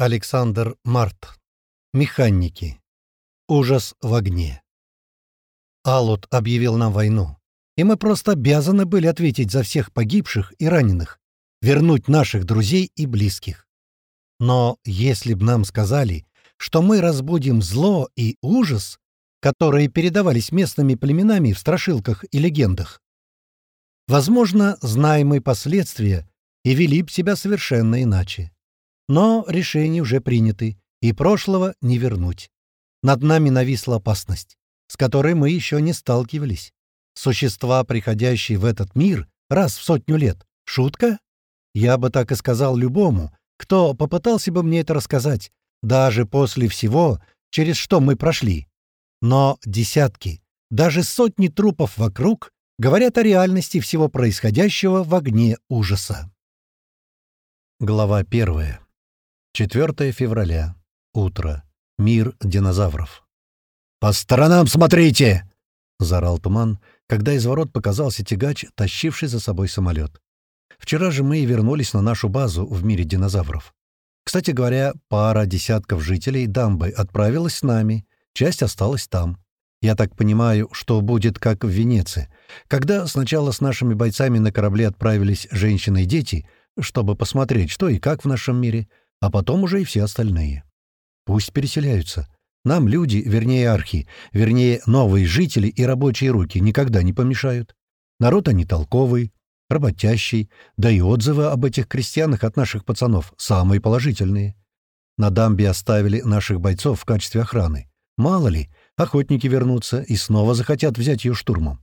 Александр Март. Механики. Ужас в огне. Алут объявил нам войну, и мы просто обязаны были ответить за всех погибших и раненых, вернуть наших друзей и близких. Но если б нам сказали, что мы разбудим зло и ужас, которые передавались местными племенами в страшилках и легендах, возможно, знаем мы последствия и вели б себя совершенно иначе. Но решения уже приняты, и прошлого не вернуть. Над нами нависла опасность, с которой мы еще не сталкивались. Существа, приходящие в этот мир раз в сотню лет. Шутка? Я бы так и сказал любому, кто попытался бы мне это рассказать, даже после всего, через что мы прошли. Но десятки, даже сотни трупов вокруг говорят о реальности всего происходящего в огне ужаса. Глава первая. 4 февраля. Утро. Мир динозавров. «По сторонам смотрите!» — заорал туман, когда из ворот показался тягач, тащивший за собой самолет. Вчера же мы и вернулись на нашу базу в мире динозавров. Кстати говоря, пара десятков жителей дамбы отправилась с нами, часть осталась там. Я так понимаю, что будет как в Венеции, когда сначала с нашими бойцами на корабле отправились женщины и дети, чтобы посмотреть, что и как в нашем мире, а потом уже и все остальные. Пусть переселяются. Нам люди, вернее архи, вернее новые жители и рабочие руки никогда не помешают. Народ они толковый, работящий, да и отзывы об этих крестьянах от наших пацанов самые положительные. На дамбе оставили наших бойцов в качестве охраны. Мало ли, охотники вернутся и снова захотят взять ее штурмом.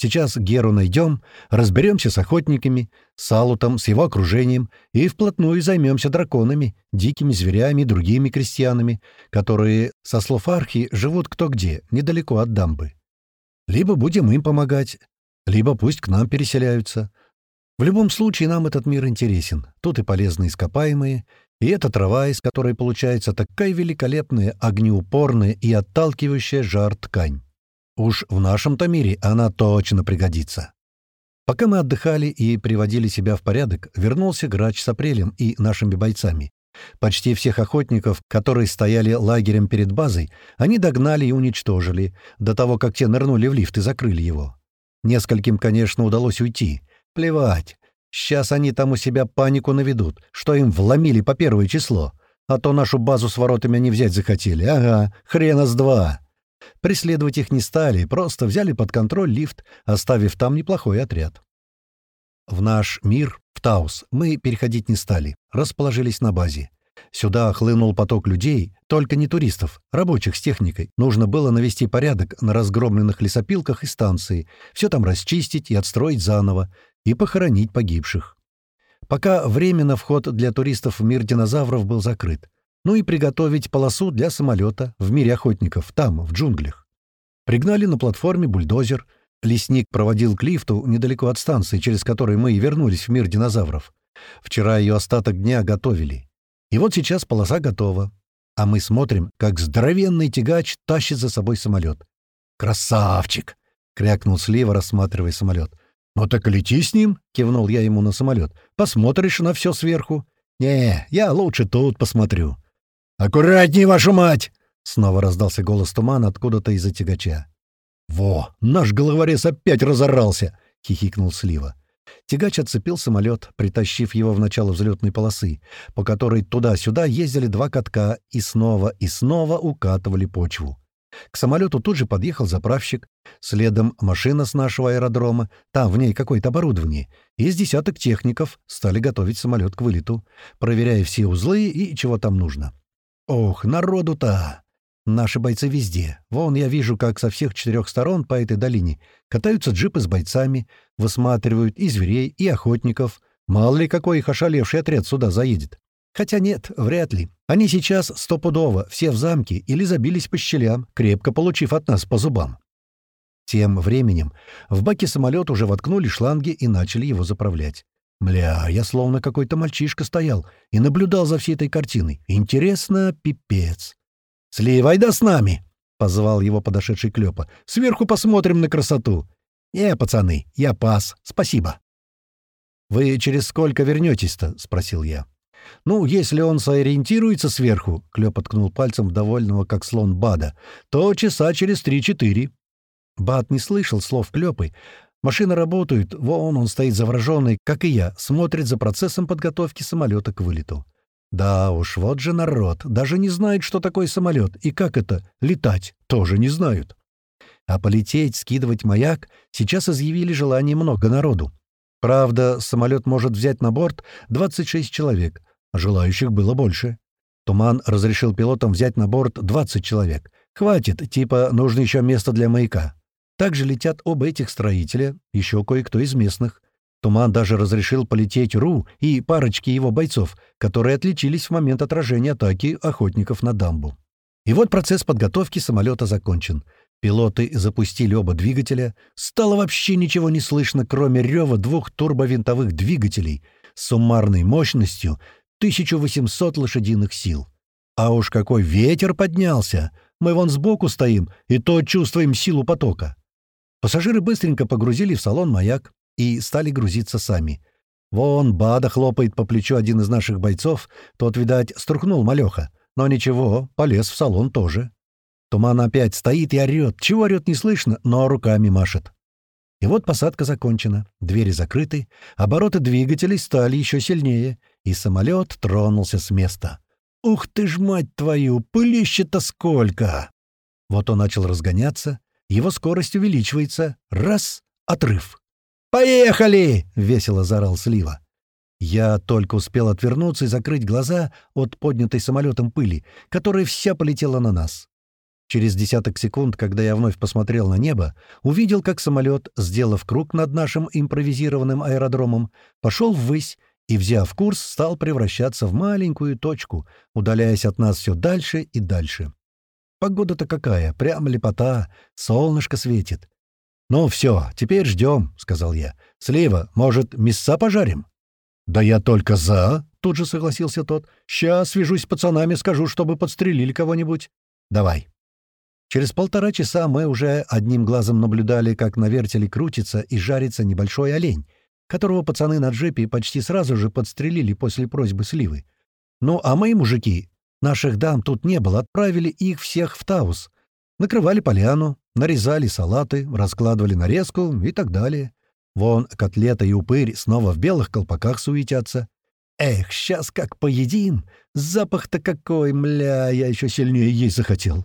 Сейчас Геру найдем, разберемся с охотниками, с Алутом, с его окружением и вплотную займемся драконами, дикими зверями и другими крестьянами, которые, со слов Архи, живут кто где, недалеко от дамбы. Либо будем им помогать, либо пусть к нам переселяются. В любом случае нам этот мир интересен. Тут и полезные ископаемые, и эта трава, из которой получается такая великолепная, огнеупорная и отталкивающая жар ткань. Уж в нашем-то мире она точно пригодится. Пока мы отдыхали и приводили себя в порядок, вернулся грач с апрелем и нашими бойцами. Почти всех охотников, которые стояли лагерем перед базой, они догнали и уничтожили, до того, как те нырнули в лифт и закрыли его. Нескольким, конечно, удалось уйти. Плевать. Сейчас они там у себя панику наведут, что им вломили по первое число. А то нашу базу с воротами они взять захотели. Ага, хрена с два. Преследовать их не стали, просто взяли под контроль лифт, оставив там неплохой отряд. В наш мир, в Таус, мы переходить не стали, расположились на базе. Сюда хлынул поток людей, только не туристов, рабочих с техникой. Нужно было навести порядок на разгромленных лесопилках и станции, все там расчистить и отстроить заново, и похоронить погибших. Пока временно вход для туристов в мир динозавров был закрыт ну и приготовить полосу для самолета в мире охотников, там, в джунглях. Пригнали на платформе бульдозер. Лесник проводил к лифту недалеко от станции, через которой мы и вернулись в мир динозавров. Вчера ее остаток дня готовили. И вот сейчас полоса готова. А мы смотрим, как здоровенный тягач тащит за собой самолет. «Красавчик!» — крякнул Слива, рассматривая самолет. «Ну так лети с ним!» — кивнул я ему на самолет. «Посмотришь на все сверху». «Не, я лучше тут посмотрю». «Аккуратней, вашу мать!» — снова раздался голос тумана откуда-то из-за тягача. «Во, наш головорез опять разорался!» — хихикнул Слива. Тягач отцепил самолет, притащив его в начало взлетной полосы, по которой туда-сюда ездили два катка и снова и снова укатывали почву. К самолету тут же подъехал заправщик, следом машина с нашего аэродрома, там в ней какое-то оборудование, и с десяток техников стали готовить самолет к вылету, проверяя все узлы и чего там нужно. Ох, народу-то! Наши бойцы везде. Вон я вижу, как со всех четырех сторон по этой долине катаются джипы с бойцами, высматривают и зверей, и охотников. Мало ли какой их ошалевший отряд сюда заедет. Хотя нет, вряд ли. Они сейчас стопудово, все в замке или забились по щелям, крепко получив от нас по зубам. Тем временем в баке самолет уже воткнули шланги и начали его заправлять. Мля, я словно какой-то мальчишка стоял и наблюдал за всей этой картиной. Интересно, пипец. «Сливай да с нами!» — позвал его подошедший Клёпа. «Сверху посмотрим на красоту». «Не, пацаны, я пас. Спасибо». «Вы через сколько вернетесь-то?» — спросил я. Ну, если он сориентируется сверху, — Клёп откнул пальцем в довольного, как слон Бада, — то часа через три-четыре. Бад не слышал слов Клёпы. Машины работают, вон он стоит завороженный, как и я, смотрит за процессом подготовки самолета к вылету. Да уж, вот же народ, даже не знает, что такое самолет, и как это — летать, тоже не знают. А полететь, скидывать маяк сейчас изъявили желание много народу. Правда, самолет может взять на борт 26 человек, желающих было больше. Туман разрешил пилотам взять на борт 20 человек. Хватит, типа, нужно еще место для маяка. Также летят оба этих строителя, еще кое-кто из местных. Туман даже разрешил полететь Ру и парочке его бойцов, которые отличились в момент отражения атаки охотников на дамбу. И вот процесс подготовки самолета закончен. Пилоты запустили оба двигателя. Стало вообще ничего не слышно, кроме рева двух турбовинтовых двигателей с суммарной мощностью 1800 лошадиных сил. А уж какой ветер поднялся! Мы вон сбоку стоим, и то чувствуем силу потока. Пассажиры быстренько погрузили в салон маяк и стали грузиться сами. Вон Бада хлопает по плечу один из наших бойцов, тот, видать, струхнул малеха. Но ничего, полез в салон тоже. Туман опять стоит и орёт. Чего орёт, не слышно, но руками машет. И вот посадка закончена, двери закрыты, обороты двигателей стали еще сильнее, и самолет тронулся с места. «Ух ты ж, мать твою, пылища-то сколько!» Вот он начал разгоняться, его скорость увеличивается. Раз — отрыв. «Поехали!» — весело заорал Слива. Я только успел отвернуться и закрыть глаза от поднятой самолетом пыли, которая вся полетела на нас. Через десяток секунд, когда я вновь посмотрел на небо, увидел, как самолет, сделав круг над нашим импровизированным аэродромом, пошел ввысь и, взяв курс, стал превращаться в маленькую точку, удаляясь от нас все дальше и дальше. Погода-то какая, прям лепота, солнышко светит. «Ну все, теперь ждем», — сказал я. «Слива, может, мяса пожарим?» «Да я только за», — тут же согласился тот. «Сейчас свяжусь с пацанами, скажу, чтобы подстрелили кого-нибудь». «Давай». Через полтора часа мы уже одним глазом наблюдали, как на вертеле крутится и жарится небольшой олень, которого пацаны на джипе почти сразу же подстрелили после просьбы Сливы. Ну, а мои мужики Наших дам тут не было, отправили их всех в Таус. Накрывали поляну, нарезали салаты, раскладывали нарезку и так далее. Вон котлета и упырь снова в белых колпаках суетятся. Эх, сейчас как поедим! Запах-то какой, мля, я еще сильнее есть захотел.